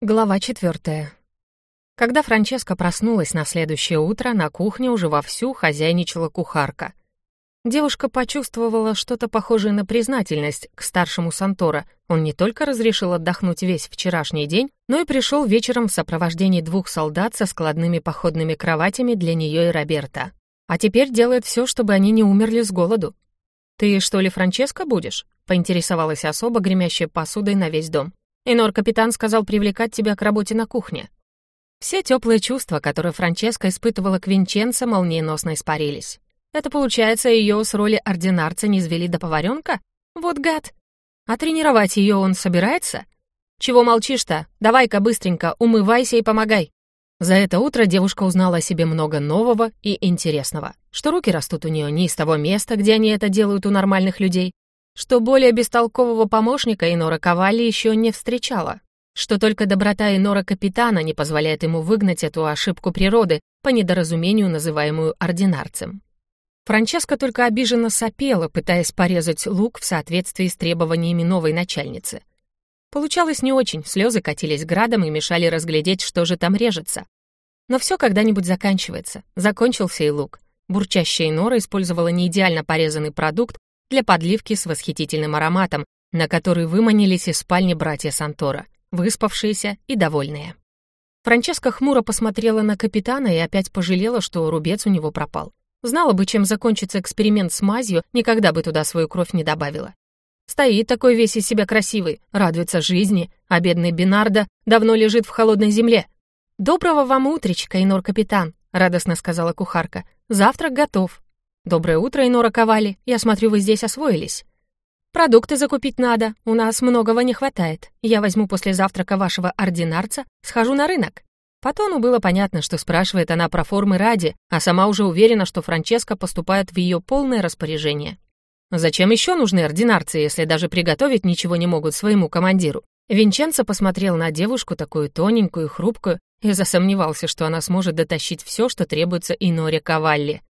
Глава четвертая. Когда Франческа проснулась на следующее утро, на кухне уже вовсю хозяйничала кухарка. Девушка почувствовала что-то похожее на признательность к старшему Сантора. Он не только разрешил отдохнуть весь вчерашний день, но и пришел вечером в сопровождении двух солдат со складными походными кроватями для нее и Роберта. А теперь делает все, чтобы они не умерли с голоду. «Ты что ли Франческа будешь?» — поинтересовалась особа, гремящая посудой на весь дом. Инор-капитан сказал привлекать тебя к работе на кухне. Все теплые чувства, которые Франческа испытывала к Винченцо, молниеносно испарились. Это, получается, ее с роли ординарца не извели до поваренка? Вот гад! А тренировать ее он собирается? Чего молчишь-то? Давай-ка быстренько умывайся и помогай. За это утро девушка узнала о себе много нового и интересного. Что руки растут у нее не из того места, где они это делают у нормальных людей, что более бестолкового помощника Инора Ковали еще не встречала, что только доброта Инора Капитана не позволяет ему выгнать эту ошибку природы, по недоразумению называемую ординарцем. Франческа только обиженно сопела, пытаясь порезать лук в соответствии с требованиями новой начальницы. Получалось не очень, слезы катились градом и мешали разглядеть, что же там режется. Но все когда-нибудь заканчивается. Закончился и лук. Бурчащая Нора использовала неидеально порезанный продукт, для подливки с восхитительным ароматом, на который выманились из спальни братья Сантора, выспавшиеся и довольные. Франческа хмуро посмотрела на капитана и опять пожалела, что рубец у него пропал. Знала бы, чем закончится эксперимент с мазью, никогда бы туда свою кровь не добавила. Стоит такой весь из себя красивый, радуется жизни, а бедный Бинардо давно лежит в холодной земле. «Доброго вам утречка, Инор-капитан», — радостно сказала кухарка. «Завтрак готов». «Доброе утро, Инора Ковали. Я смотрю, вы здесь освоились». «Продукты закупить надо. У нас многого не хватает. Я возьму после завтрака вашего ординарца, схожу на рынок». По тону было понятно, что спрашивает она про формы ради, а сама уже уверена, что Франческа поступает в ее полное распоряжение. Зачем еще нужны ординарцы, если даже приготовить ничего не могут своему командиру? Винченцо посмотрел на девушку, такую тоненькую хрупкую, и засомневался, что она сможет дотащить все, что требуется Иноре Кавалли.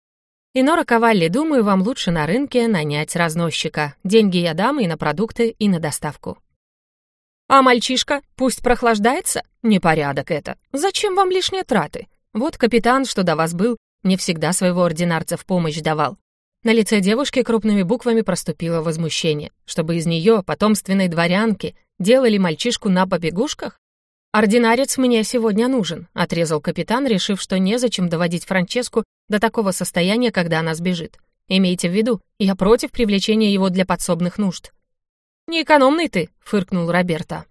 И Нора Ковалли, думаю, вам лучше на рынке нанять разносчика. Деньги я дам и на продукты, и на доставку. А мальчишка пусть прохлаждается? Непорядок это. Зачем вам лишние траты? Вот капитан, что до вас был, не всегда своего ординарца в помощь давал. На лице девушки крупными буквами проступило возмущение, чтобы из нее, потомственной дворянки, делали мальчишку на побегушках? «Ординарец мне сегодня нужен», — отрезал капитан, решив, что незачем доводить Франческу до такого состояния, когда она сбежит. «Имейте в виду, я против привлечения его для подсобных нужд». «Неэкономный ты», — фыркнул Роберто.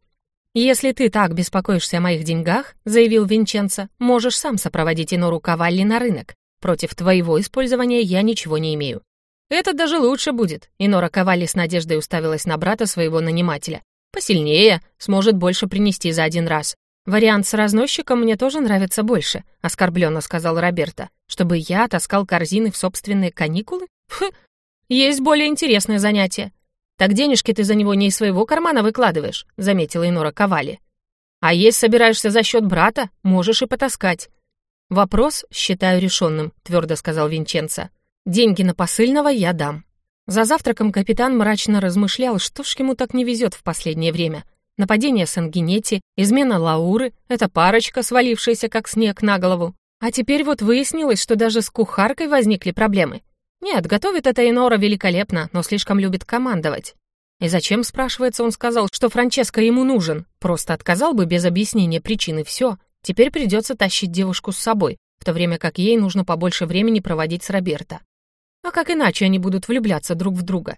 «Если ты так беспокоишься о моих деньгах», — заявил Винченцо, «можешь сам сопроводить Инору Кавалли на рынок. Против твоего использования я ничего не имею». «Это даже лучше будет», — Инора Кавалли с надеждой уставилась на брата своего нанимателя. Посильнее, сможет больше принести за один раз. Вариант с разносчиком мне тоже нравится больше, оскорбленно сказал Роберто. Чтобы я таскал корзины в собственные каникулы? Фу, есть более интересное занятие. Так денежки ты за него не из своего кармана выкладываешь, заметила Инора Ковали. А есть собираешься за счет брата, можешь и потаскать. Вопрос считаю решенным, твердо сказал Винченцо. Деньги на посыльного я дам. За завтраком капитан мрачно размышлял, что ж ему так не везет в последнее время. Нападение Сангинетти, измена Лауры, эта парочка, свалившаяся как снег на голову. А теперь вот выяснилось, что даже с кухаркой возникли проблемы. Нет, готовит эта Инора великолепно, но слишком любит командовать. И зачем, спрашивается, он сказал, что Франческо ему нужен? Просто отказал бы без объяснения причины все. Теперь придется тащить девушку с собой, в то время как ей нужно побольше времени проводить с Роберто. А как иначе они будут влюбляться друг в друга?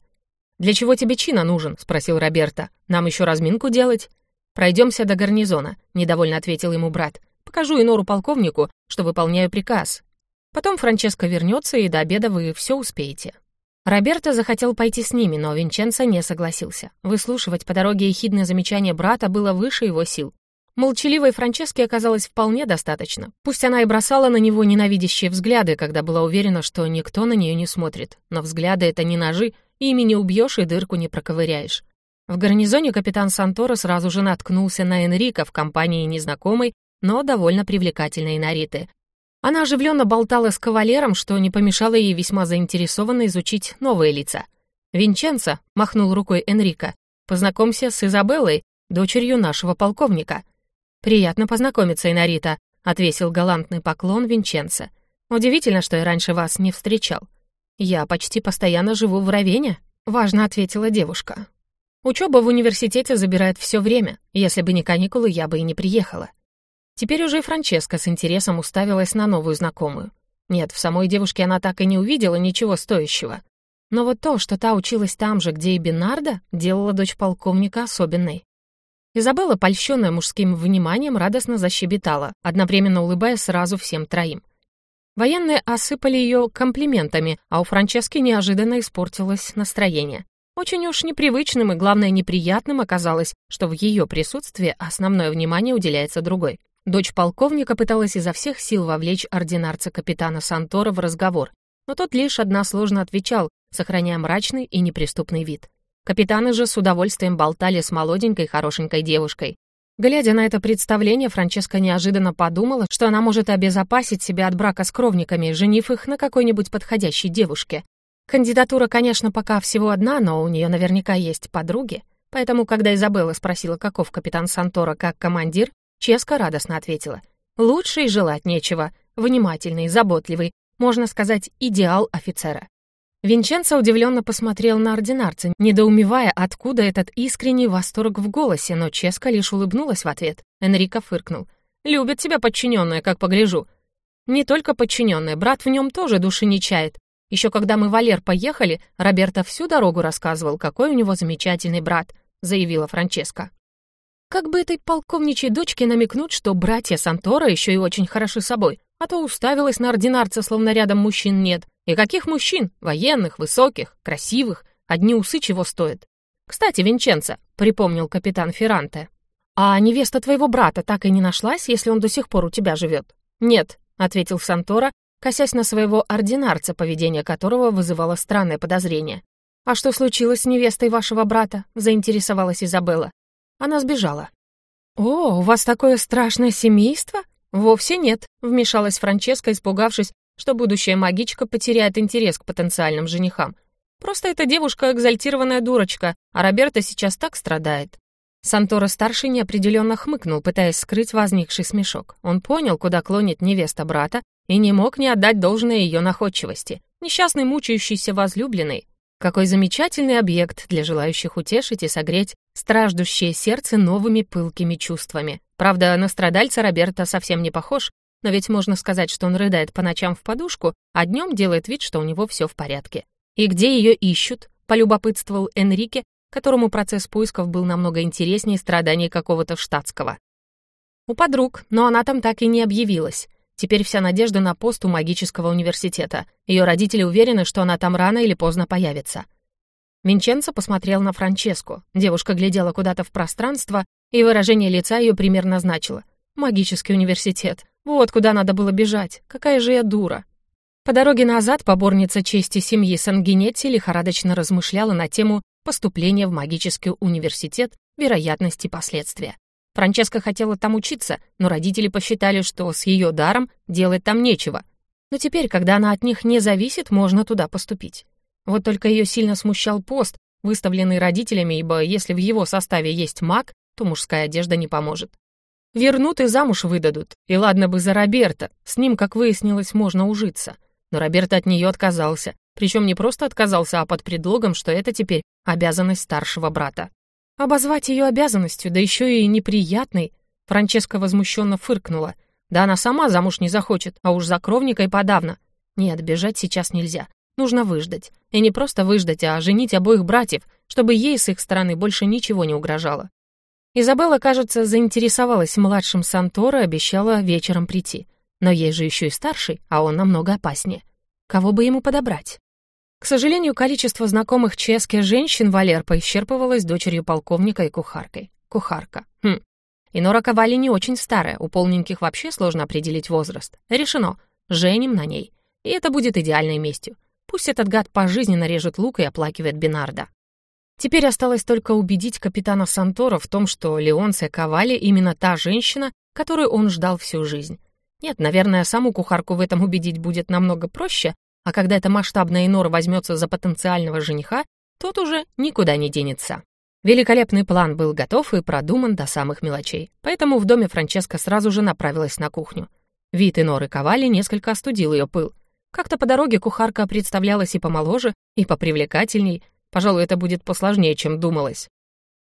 «Для чего тебе чина нужен?» — спросил Роберто. «Нам еще разминку делать?» «Пройдемся до гарнизона», — недовольно ответил ему брат. «Покажу Инору полковнику, что выполняю приказ. Потом Франческо вернется, и до обеда вы все успеете». Роберто захотел пойти с ними, но Винченцо не согласился. Выслушивать по дороге ехидное замечание брата было выше его сил. Молчаливой Франческе оказалось вполне достаточно. Пусть она и бросала на него ненавидящие взгляды, когда была уверена, что никто на нее не смотрит. Но взгляды — это не ножи, ими не убьешь и дырку не проковыряешь. В гарнизоне капитан Сантора сразу же наткнулся на Энрика в компании незнакомой, но довольно привлекательной Нариты. Она оживленно болтала с кавалером, что не помешало ей весьма заинтересованно изучить новые лица. «Винченцо», — махнул рукой Энрика, — «познакомься с Изабеллой, дочерью нашего полковника». «Приятно познакомиться, Инарита», — отвесил галантный поклон Винченцо. «Удивительно, что я раньше вас не встречал». «Я почти постоянно живу в Равене», — важно ответила девушка. «Учеба в университете забирает все время. Если бы не каникулы, я бы и не приехала». Теперь уже и Франческа с интересом уставилась на новую знакомую. Нет, в самой девушке она так и не увидела ничего стоящего. Но вот то, что та училась там же, где и Бинарда, делала дочь полковника особенной. Изабелла, польщенная мужским вниманием, радостно защебетала, одновременно улыбаясь сразу всем троим. Военные осыпали ее комплиментами, а у Франчески неожиданно испортилось настроение. Очень уж непривычным и, главное, неприятным оказалось, что в ее присутствии основное внимание уделяется другой. Дочь полковника пыталась изо всех сил вовлечь ординарца капитана Сантора в разговор, но тот лишь односложно отвечал, сохраняя мрачный и неприступный вид. Капитаны же с удовольствием болтали с молоденькой хорошенькой девушкой. Глядя на это представление, Франческа неожиданно подумала, что она может обезопасить себя от брака с кровниками, женив их на какой-нибудь подходящей девушке. Кандидатура, конечно, пока всего одна, но у нее наверняка есть подруги. Поэтому, когда Изабелла спросила, каков капитан Сантора как командир, Ческа радостно ответила. «Лучше и желать нечего. Внимательный, заботливый, можно сказать, идеал офицера. Винченцо удивленно посмотрел на ординарца, недоумевая, откуда этот искренний восторг в голосе, но Ческа лишь улыбнулась в ответ. Энрико фыркнул. «Любят тебя подчиненные, как погляжу». «Не только подчиненные, брат в нем тоже души не чает. Еще когда мы в Валер поехали, Роберто всю дорогу рассказывал, какой у него замечательный брат», заявила Франческа. Как бы этой полковничьей дочке намекнуть, что братья Сантора еще и очень хороши собой, а то уставилась на ординарца, словно рядом мужчин нет, и каких мужчин? Военных, высоких, красивых. Одни усы чего стоят. Кстати, Винченцо, припомнил капитан Ферранте. А невеста твоего брата так и не нашлась, если он до сих пор у тебя живет? Нет, ответил Сантора, косясь на своего ординарца, поведение которого вызывало странное подозрение. «А что случилось с невестой вашего брата?» — заинтересовалась Изабелла. Она сбежала. «О, у вас такое страшное семейство?» «Вовсе нет», — вмешалась Франческа, испугавшись, что будущая магичка потеряет интерес к потенциальным женихам. Просто эта девушка экзальтированная дурочка, а Роберто сейчас так страдает. Сантора-старший неопределенно хмыкнул, пытаясь скрыть возникший смешок. Он понял, куда клонит невеста брата, и не мог не отдать должное ее находчивости. Несчастный мучающийся возлюбленный. Какой замечательный объект для желающих утешить и согреть страждущее сердце новыми пылкими чувствами. Правда, на страдальца Роберто совсем не похож, но ведь можно сказать, что он рыдает по ночам в подушку, а днем делает вид, что у него все в порядке. «И где ее ищут?» — полюбопытствовал Энрике, которому процесс поисков был намного интереснее страданий какого-то штатского. «У подруг, но она там так и не объявилась. Теперь вся надежда на пост у магического университета. Ее родители уверены, что она там рано или поздно появится». Винченцо посмотрел на Франческу. Девушка глядела куда-то в пространство, и выражение лица ее примерно значило. «Магический университет. Вот куда надо было бежать. Какая же я дура. По дороге назад поборница чести семьи Сангинетти лихорадочно размышляла на тему поступления в магический университет, вероятности последствия. Франческа хотела там учиться, но родители посчитали, что с ее даром делать там нечего. Но теперь, когда она от них не зависит, можно туда поступить. Вот только ее сильно смущал пост, выставленный родителями, ибо если в его составе есть маг, то мужская одежда не поможет. Вернут и замуж выдадут. И ладно бы за Роберта, с ним, как выяснилось, можно ужиться. Но Роберт от нее отказался. Причем не просто отказался, а под предлогом, что это теперь обязанность старшего брата. Обозвать ее обязанностью, да еще и неприятной, Франческа возмущенно фыркнула. Да она сама замуж не захочет, а уж за кровника и подавно. Нет, бежать сейчас нельзя. Нужно выждать. И не просто выждать, а женить обоих братьев, чтобы ей с их стороны больше ничего не угрожало. Изабелла, кажется, заинтересовалась младшим Сантора обещала вечером прийти. Но ей же еще и старший, а он намного опаснее. Кого бы ему подобрать? К сожалению, количество знакомых чешских женщин Валерпа исчерпывалось дочерью полковника и кухаркой. Кухарка. Хм. И Нора Ковали не очень старая, у полненьких вообще сложно определить возраст. Решено. Женим на ней. И это будет идеальной местью. Пусть этот гад пожизненно режет лук и оплакивает Бинарда. Теперь осталось только убедить капитана Сантора в том, что Леонция Ковали именно та женщина, которую он ждал всю жизнь. Нет, наверное, саму кухарку в этом убедить будет намного проще, а когда эта масштабная Инора возьмется за потенциального жениха, тот уже никуда не денется. Великолепный план был готов и продуман до самых мелочей, поэтому в доме Франческа сразу же направилась на кухню. Вид и норы ковали несколько остудил ее пыл. Как-то по дороге кухарка представлялась и помоложе, и попривлекательней. Пожалуй, это будет посложнее, чем думалось.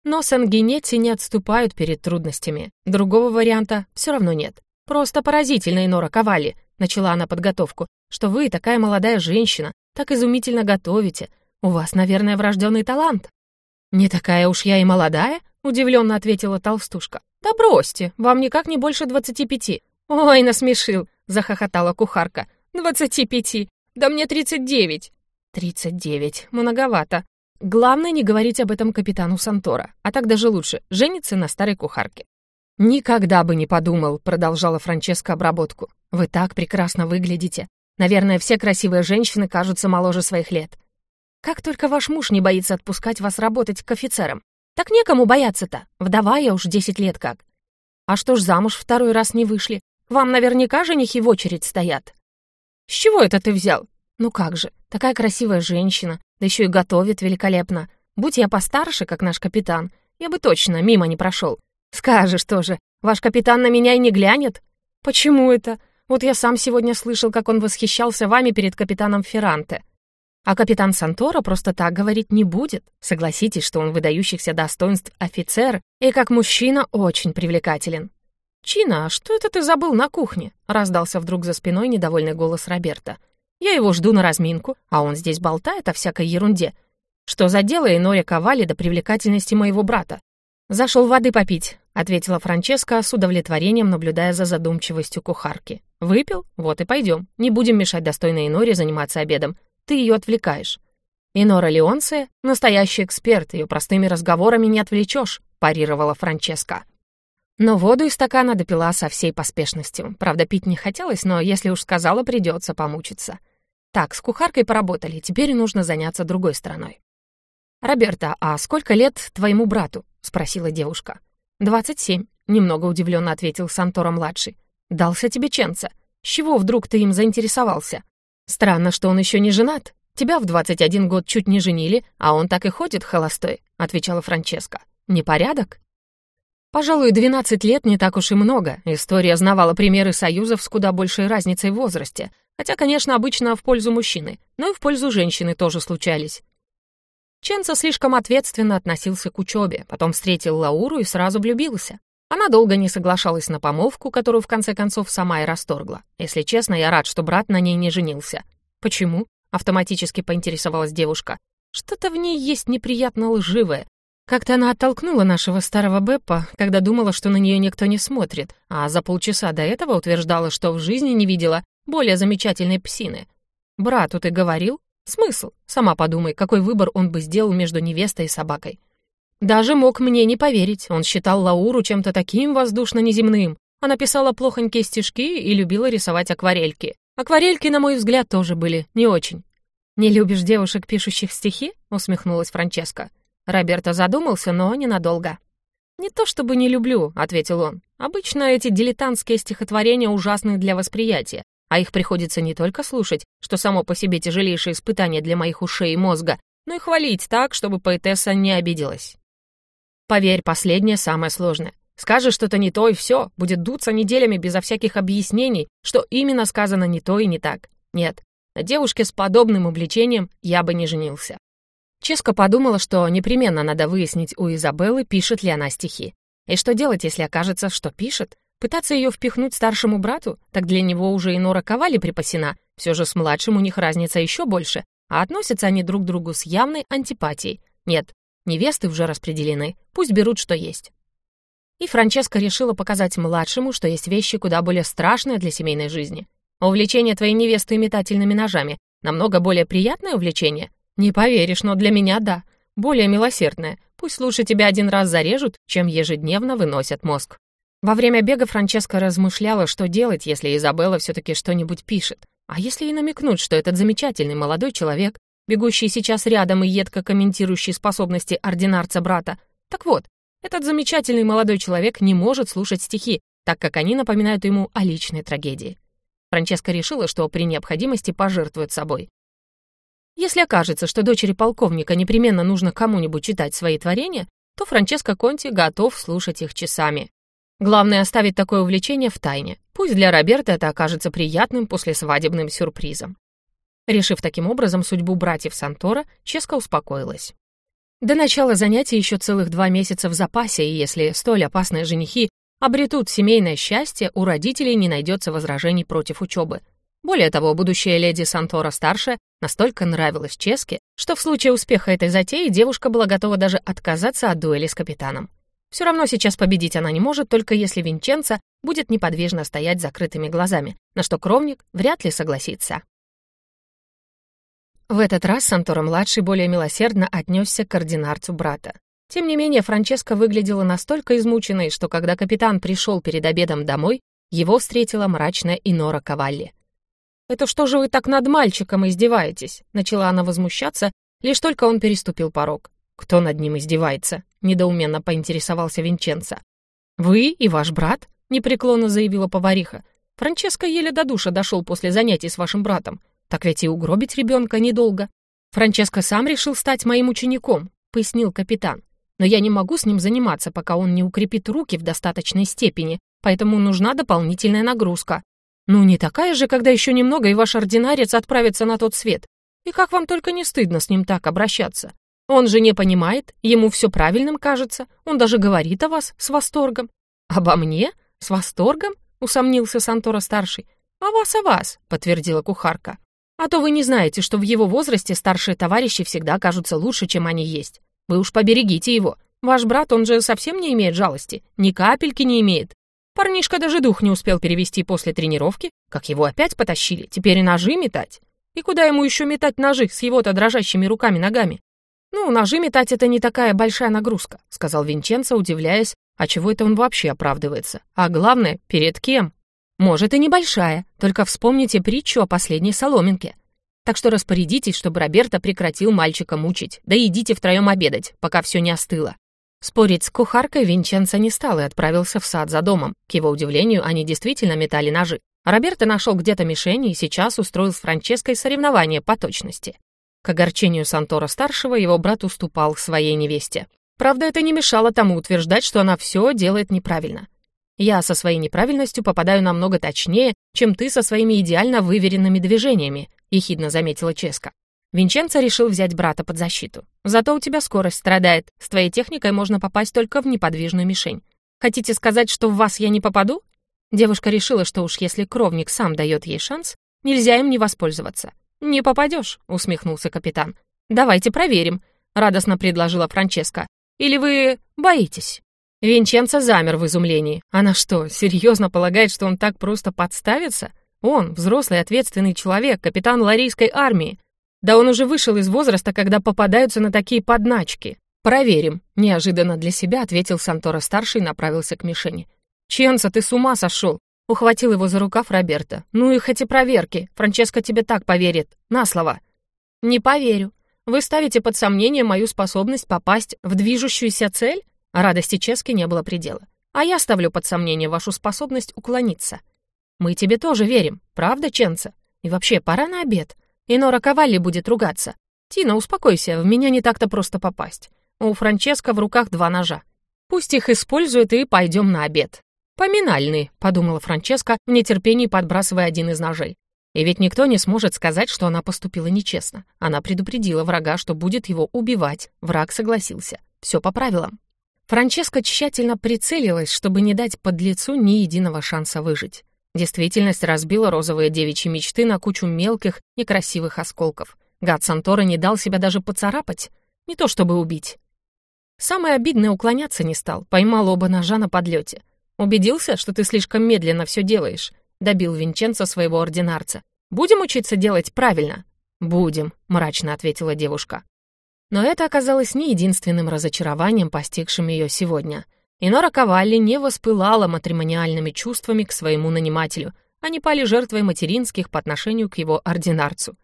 Но сангенетти не отступают перед трудностями. Другого варианта все равно нет. Просто поразительно, Инора Ковали, начала она подготовку, что вы, такая молодая женщина, так изумительно готовите. У вас, наверное, врожденный талант. Не такая уж я и молодая, удивленно ответила толстушка. Да бросьте, вам никак не больше двадцати пяти. Ой, насмешил, захохотала кухарка. «Двадцати пяти! Да мне тридцать девять!» «Тридцать девять. Многовато. Главное не говорить об этом капитану Сантора, а так даже лучше, жениться на старой кухарке». «Никогда бы не подумал», — продолжала Франческа обработку. «Вы так прекрасно выглядите. Наверное, все красивые женщины кажутся моложе своих лет. Как только ваш муж не боится отпускать вас работать к офицерам. Так некому бояться-то. Вдова я уж десять лет как. А что ж замуж второй раз не вышли? Вам наверняка женихи в очередь стоят». «С чего это ты взял?» «Ну как же, такая красивая женщина, да еще и готовит великолепно. Будь я постарше, как наш капитан, я бы точно мимо не прошел. Скажешь тоже, ваш капитан на меня и не глянет?» «Почему это? Вот я сам сегодня слышал, как он восхищался вами перед капитаном Ферранте. А капитан Сантора просто так говорить не будет. Согласитесь, что он выдающихся достоинств офицер и как мужчина очень привлекателен. «Чина, а что это ты забыл на кухне?» — раздался вдруг за спиной недовольный голос Роберта. «Я его жду на разминку, а он здесь болтает о всякой ерунде. Что за дело Инория Ковали до привлекательности моего брата?» «Зашел воды попить», — ответила Франческа с удовлетворением, наблюдая за задумчивостью кухарки. «Выпил? Вот и пойдем. Не будем мешать достойной Иноре заниматься обедом. Ты ее отвлекаешь». «Инора Леонция — настоящий эксперт, ее простыми разговорами не отвлечешь», — парировала Франческа. Но воду из стакана допила со всей поспешностью. Правда, пить не хотелось, но если уж сказала, придется помучиться. Так, с кухаркой поработали, теперь нужно заняться другой стороной. «Роберта, а сколько лет твоему брату?» — спросила девушка. «Двадцать семь», — немного удивленно ответил Сантора-младший. «Дался тебе Ченца. С чего вдруг ты им заинтересовался? Странно, что он еще не женат. Тебя в двадцать один год чуть не женили, а он так и ходит холостой», — отвечала Франческа. «Непорядок?» Пожалуй, 12 лет не так уж и много. История знавала примеры союзов с куда большей разницей в возрасте. Хотя, конечно, обычно в пользу мужчины, но и в пользу женщины тоже случались. Ченца слишком ответственно относился к учебе, потом встретил Лауру и сразу влюбился. Она долго не соглашалась на помолвку, которую в конце концов сама и расторгла. Если честно, я рад, что брат на ней не женился. «Почему?» — автоматически поинтересовалась девушка. «Что-то в ней есть неприятно лживое, как-то она оттолкнула нашего старого Беппа, когда думала, что на нее никто не смотрит, а за полчаса до этого утверждала, что в жизни не видела более замечательной псины. «Брату ты говорил? Смысл? Сама подумай, какой выбор он бы сделал между невестой и собакой». Даже мог мне не поверить, он считал Лауру чем-то таким воздушно-неземным. Она писала плохонькие стишки и любила рисовать акварельки. Акварельки, на мой взгляд, тоже были не очень. «Не любишь девушек, пишущих стихи?» — усмехнулась Франческа. Роберто задумался, но ненадолго. «Не то чтобы не люблю», — ответил он. «Обычно эти дилетантские стихотворения ужасны для восприятия, а их приходится не только слушать, что само по себе тяжелейшее испытание для моих ушей и мозга, но и хвалить так, чтобы поэтесса не обиделась. Поверь, последнее самое сложное. Скажешь что-то не то, и все, будет дуться неделями безо всяких объяснений, что именно сказано не то и не так. Нет, на девушке с подобным увлечением я бы не женился. Ческа подумала, что непременно надо выяснить у Изабеллы, пишет ли она стихи. И что делать, если окажется, что пишет? Пытаться ее впихнуть старшему брату? Так для него уже и Нора Ковали припасена. Все же с младшим у них разница еще больше. А относятся они друг к другу с явной антипатией. Нет, невесты уже распределены. Пусть берут, что есть. И Франческа решила показать младшему, что есть вещи куда более страшные для семейной жизни. Увлечение твоей невесты метательными ножами намного более приятное увлечение, «Не поверишь, но для меня да. Более милосердная. Пусть лучше тебя один раз зарежут, чем ежедневно выносят мозг». Во время бега Франческа размышляла, что делать, если Изабелла все-таки что-нибудь пишет. А если и намекнуть, что этот замечательный молодой человек, бегущий сейчас рядом и едко комментирующий способности ординарца брата, так вот, этот замечательный молодой человек не может слушать стихи, так как они напоминают ему о личной трагедии. Франческа решила, что при необходимости пожертвует собой. Если окажется, что дочери полковника непременно нужно кому-нибудь читать свои творения, то Франческо Конти готов слушать их часами. Главное оставить такое увлечение в тайне. Пусть для Роберта это окажется приятным послесвадебным сюрпризом. Решив таким образом судьбу братьев Сантора, Ческа успокоилась. До начала занятий еще целых два месяца в запасе, и если столь опасные женихи обретут семейное счастье, у родителей не найдется возражений против учебы. Более того, будущая леди Сантора-старшая настолько нравилась Ческе, что в случае успеха этой затеи девушка была готова даже отказаться от дуэли с капитаном. Все равно сейчас победить она не может, только если Винченца будет неподвижно стоять закрытыми глазами, на что кровник вряд ли согласится. В этот раз Сантора-младший более милосердно отнесся к ординарцу брата. Тем не менее, Франческа выглядела настолько измученной, что когда капитан пришел перед обедом домой, его встретила мрачная Инора Кавалли. «Это что же вы так над мальчиком издеваетесь?» Начала она возмущаться, лишь только он переступил порог. «Кто над ним издевается?» — недоуменно поинтересовался Винченцо. «Вы и ваш брат?» — непреклонно заявила повариха. «Франческо еле до душа дошел после занятий с вашим братом. Так ведь и угробить ребенка недолго. Франческо сам решил стать моим учеником», — пояснил капитан. «Но я не могу с ним заниматься, пока он не укрепит руки в достаточной степени, поэтому нужна дополнительная нагрузка. Ну, не такая же, когда еще немного, и ваш ординарец отправится на тот свет. И как вам только не стыдно с ним так обращаться? Он же не понимает, ему все правильным кажется, он даже говорит о вас с восторгом. Обо мне? С восторгом? Усомнился Сантора-старший. «О вас, о вас», — подтвердила кухарка. «А то вы не знаете, что в его возрасте старшие товарищи всегда кажутся лучше, чем они есть. Вы уж поберегите его. Ваш брат, он же совсем не имеет жалости, ни капельки не имеет. Парнишка даже дух не успел перевести после тренировки, как его опять потащили, теперь и ножи метать. И куда ему еще метать ножи с его-то дрожащими руками-ногами? «Ну, ножи метать — это не такая большая нагрузка», — сказал Винченцо, удивляясь, а чего это он вообще оправдывается? А главное, перед кем? Может, и небольшая, только вспомните притчу о последней соломинке. Так что распорядитесь, чтобы Роберта прекратил мальчика мучить, да идите втроем обедать, пока все не остыло. Спорить с кухаркой Винченцо не стал и отправился в сад за домом. К его удивлению, они действительно метали ножи. Роберто нашел где-то мишени и сейчас устроил с Франческой соревнование по точности. К огорчению Сантора-старшего его брат уступал своей невесте. Правда, это не мешало тому утверждать, что она все делает неправильно. Я со своей неправильностью попадаю намного точнее, чем ты со своими идеально выверенными движениями», — ехидно заметила Ческа. Винченцо решил взять брата под защиту. «Зато у тебя скорость страдает. С твоей техникой можно попасть только в неподвижную мишень. Хотите сказать, что в вас я не попаду?» Девушка решила, что уж если кровник сам дает ей шанс, нельзя им не воспользоваться. «Не попадешь», — усмехнулся капитан. «Давайте проверим», — радостно предложила Франческа. «Или вы боитесь?» Винченцо замер в изумлении. Она что, серьезно полагает, что он так просто подставится? Он, взрослый ответственный человек, капитан ларийской армии. Да он уже вышел из возраста, когда попадаются на такие подначки. «Проверим», — неожиданно для себя ответил Сантора-старший и направился к мишени. «Ченца, ты с ума сошел? Ухватил его за рукав Роберто. «Ну их эти проверки. Франческо тебе так поверит. На слово». «Не поверю. Вы ставите под сомнение мою способность попасть в движущуюся цель?» Радости Чески не было предела. «А я ставлю под сомнение вашу способность уклониться. Мы тебе тоже верим, правда, Ченца? И вообще, пора на обед. Инора Кавалли будет ругаться. Тина, успокойся, в меня не так-то просто попасть. У Франческо в руках два ножа. Пусть их использует и пойдем на обед. «Поминальный», — подумала Франческа, в нетерпении подбрасывая один из ножей. И ведь никто не сможет сказать, что она поступила нечестно. Она предупредила врага, что будет его убивать. Враг согласился. Все по правилам. Франческа тщательно прицелилась, чтобы не дать подлецу ни единого шанса выжить. Действительность разбила розовые девичьи мечты на кучу мелких, некрасивых осколков. Гад Сантора не дал себя даже поцарапать, не то чтобы убить. Самое обидное уклоняться не стал, поймал оба ножа на подлете. «Убедился, что ты слишком медленно все делаешь», — добил Винченцо своего ординарца. «Будем учиться делать правильно?» «Будем», — мрачно ответила девушка. Но это оказалось не единственным разочарованием, постигшим ее сегодня. Инора Кавалли не воспылала матримониальными чувствами к своему нанимателю, они пали жертвой материнских по отношению к его ординарцу.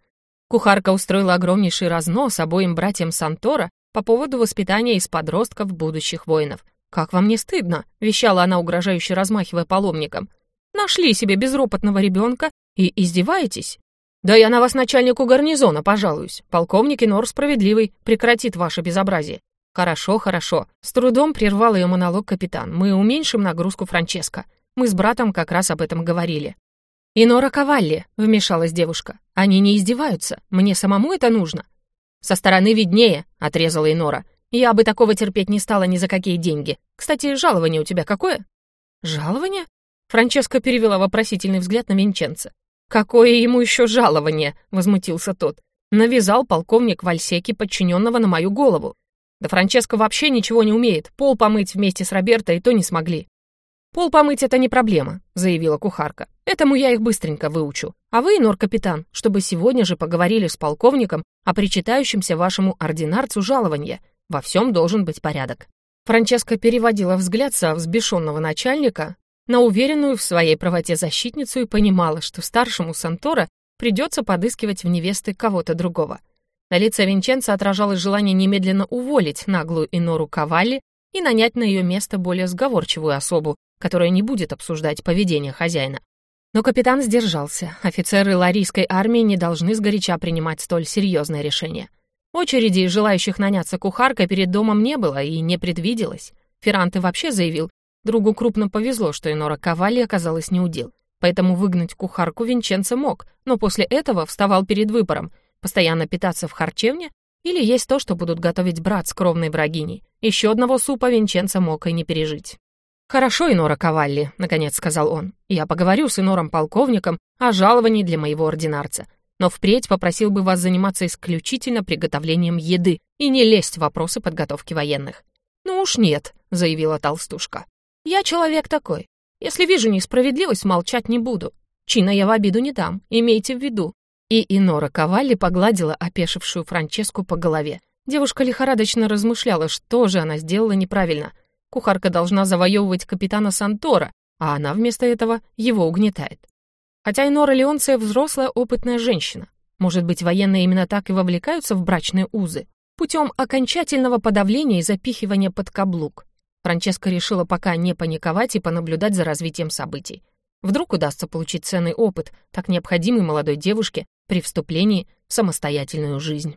Кухарка устроила огромнейший разнос обоим братьям Сантора по поводу воспитания из подростков будущих воинов — «Как вам не стыдно?» — вещала она, угрожающе размахивая паломником. «Нашли себе безропотного ребенка и издеваетесь? Да я на вас начальнику гарнизона пожалуюсь. Полковник Инор справедливый прекратит ваше безобразие. «Хорошо, хорошо». С трудом прервал ее монолог капитан. «Мы уменьшим нагрузку Франческо. Мы с братом как раз об этом говорили». «Инора Кавалли», — вмешалась девушка. «Они не издеваются. Мне самому это нужно». «Со стороны виднее», — отрезала Инора. «Я бы такого терпеть не стала ни за какие деньги. Кстати, жалование у тебя какое?» «Жалование?» Франческа перевела вопросительный взгляд на Винченца. «Какое ему еще жалование?» — возмутился тот. «Навязал полковник Вальсеки подчиненного на мою голову. Да Франческо вообще ничего не умеет, пол помыть вместе с Роберто и то не смогли». «Пол помыть — это не проблема», — заявила кухарка. «Этому я их быстренько выучу. А вы, нор-капитан, чтобы сегодня же поговорили с полковником о причитающемся вашему ординарцу жалования. Во всем должен быть порядок». Франческа переводила взгляд со взбешенного начальника на уверенную в своей правоте защитницу и понимала, что старшему Сантора придется подыскивать в невесты кого-то другого. На лице Винченца отражалось желание немедленно уволить наглую Инору Кавалли и нанять на ее место более сговорчивую особу, которая не будет обсуждать поведение хозяина. Но капитан сдержался. Офицеры ларийской армии не должны сгоряча принимать столь серьезное решение. Очереди желающих наняться кухаркой перед домом не было и не предвиделось. Ферранте вообще заявил, Другу крупно повезло, что Инора Кавали оказалась неудел. Поэтому выгнать кухарку Винченцо мог, но после этого вставал перед выбором — постоянно питаться в харчевне или есть то, что будут готовить брат с кровной врагиней. Еще одного супа Винченцо мог и не пережить. «Хорошо, Инора Кавалли», — наконец сказал он. «Я поговорю с Инором-полковником о жаловании для моего ординарца. Но впредь попросил бы вас заниматься исключительно приготовлением еды и не лезть в вопросы подготовки военных». «Ну уж нет», — заявила толстушка. Я человек такой. Если вижу несправедливость, молчать не буду. Чина я в обиду не дам, имейте в виду». И Инора Ковалли погладила опешившую Франческу по голове. Девушка лихорадочно размышляла, что же она сделала неправильно. Кухарка должна завоевывать капитана Сантора, а она вместо этого его угнетает. Хотя Инора Леонция взрослая опытная женщина. Может быть, военные именно так и вовлекаются в брачные узы? Путем окончательного подавления и запихивания под каблук. Франческа решила пока не паниковать и понаблюдать за развитием событий. Вдруг удастся получить ценный опыт, так необходимый молодой девушке при вступлении в самостоятельную жизнь.